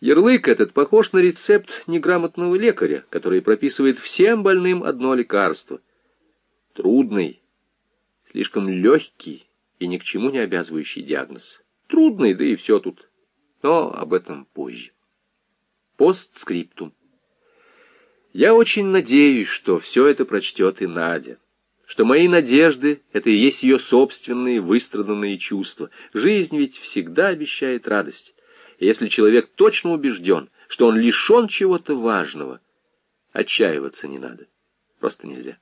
Ярлык этот похож на рецепт неграмотного лекаря, который прописывает всем больным одно лекарство. Трудный, слишком легкий и ни к чему не обязывающий диагноз. Трудный, да и все тут. Но об этом позже. Постскриптум. Я очень надеюсь, что все это прочтет и Надя. Что мои надежды — это и есть ее собственные выстраданные чувства. Жизнь ведь всегда обещает радость. Если человек точно убежден, что он лишен чего-то важного, отчаиваться не надо. Просто нельзя.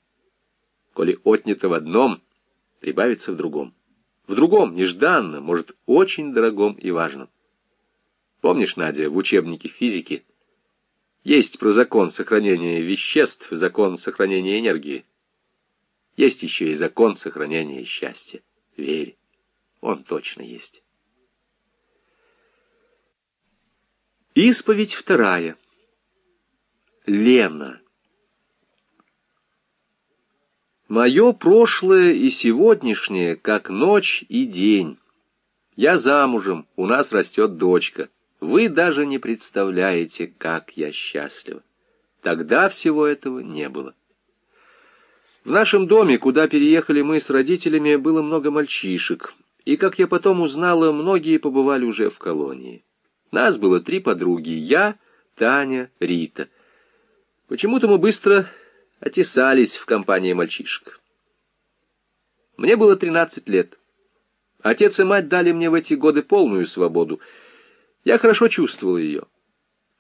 Коли отнято в одном, прибавится в другом. В другом, нежданно, может, очень дорогом и важном. Помнишь, Надя, в учебнике физики есть про закон сохранения веществ, закон сохранения энергии. Есть еще и закон сохранения счастья. Верь, он точно есть. Исповедь вторая. Лена. Мое прошлое и сегодняшнее, как ночь и день. Я замужем, у нас растет дочка. Вы даже не представляете, как я счастлива. Тогда всего этого не было. В нашем доме, куда переехали мы с родителями, было много мальчишек, и, как я потом узнала, многие побывали уже в колонии. Нас было три подруги — я, Таня, Рита. Почему-то мы быстро отесались в компании мальчишек. Мне было тринадцать лет. Отец и мать дали мне в эти годы полную свободу — я хорошо чувствовал ее.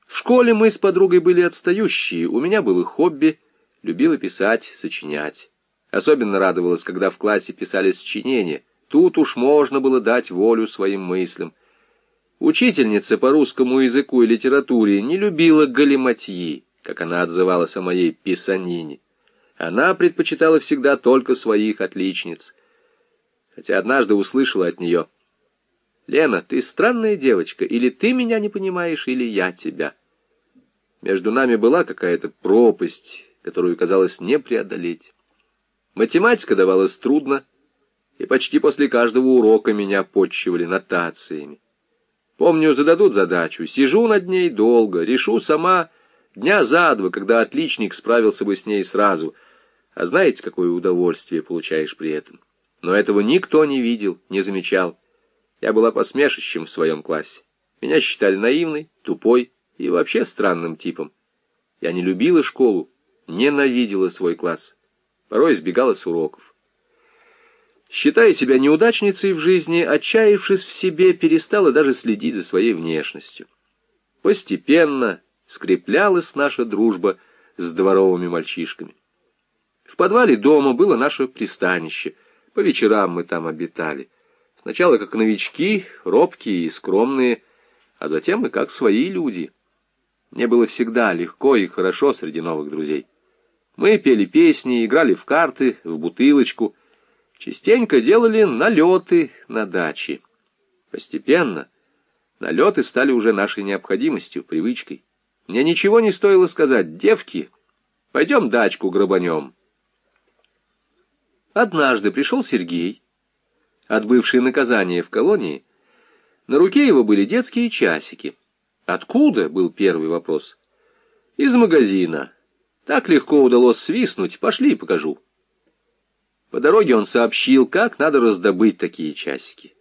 В школе мы с подругой были отстающие, у меня было хобби, любила писать, сочинять. Особенно радовалась, когда в классе писали сочинения. Тут уж можно было дать волю своим мыслям. Учительница по русскому языку и литературе не любила галиматьи, как она отзывалась о моей писанине. Она предпочитала всегда только своих отличниц. Хотя однажды услышала от нее — «Лена, ты странная девочка, или ты меня не понимаешь, или я тебя». Между нами была какая-то пропасть, которую казалось не преодолеть. Математика давалась трудно, и почти после каждого урока меня подчивали нотациями. Помню, зададут задачу, сижу над ней долго, решу сама дня за два, когда отличник справился бы с ней сразу. А знаете, какое удовольствие получаешь при этом? Но этого никто не видел, не замечал. Я была посмешищем в своем классе. Меня считали наивной, тупой и вообще странным типом. Я не любила школу, ненавидела свой класс. Порой избегала с уроков. Считая себя неудачницей в жизни, отчаявшись в себе, перестала даже следить за своей внешностью. Постепенно скреплялась наша дружба с дворовыми мальчишками. В подвале дома было наше пристанище. По вечерам мы там обитали. Сначала как новички, робкие и скромные, а затем и как свои люди. Мне было всегда легко и хорошо среди новых друзей. Мы пели песни, играли в карты, в бутылочку, частенько делали налеты на даче. Постепенно налеты стали уже нашей необходимостью, привычкой. Мне ничего не стоило сказать, девки, пойдем дачку грабанем. Однажды пришел Сергей, отбывший наказание в колонии, на руке его были детские часики. Откуда, был первый вопрос. Из магазина. Так легко удалось свистнуть, пошли покажу. По дороге он сообщил, как надо раздобыть такие часики.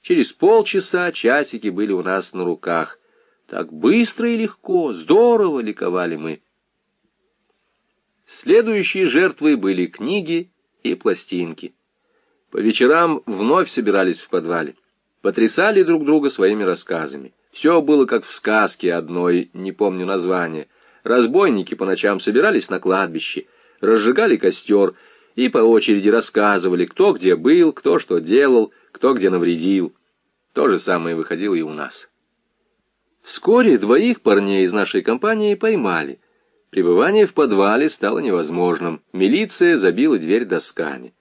Через полчаса часики были у нас на руках. Так быстро и легко, здорово ликовали мы. Следующие жертвы были книги и пластинки. По вечерам вновь собирались в подвале, потрясали друг друга своими рассказами. Все было как в сказке одной, не помню название. Разбойники по ночам собирались на кладбище, разжигали костер и по очереди рассказывали, кто где был, кто что делал, кто где навредил. То же самое выходило и у нас. Вскоре двоих парней из нашей компании поймали. Пребывание в подвале стало невозможным. Милиция забила дверь досками.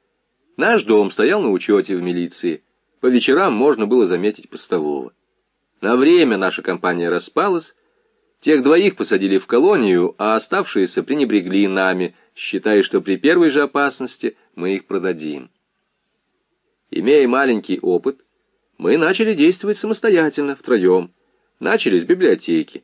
Наш дом стоял на учете в милиции. По вечерам можно было заметить постового. На время наша компания распалась. Тех двоих посадили в колонию, а оставшиеся пренебрегли нами, считая, что при первой же опасности мы их продадим. Имея маленький опыт, мы начали действовать самостоятельно, втроем. Начали с библиотеки.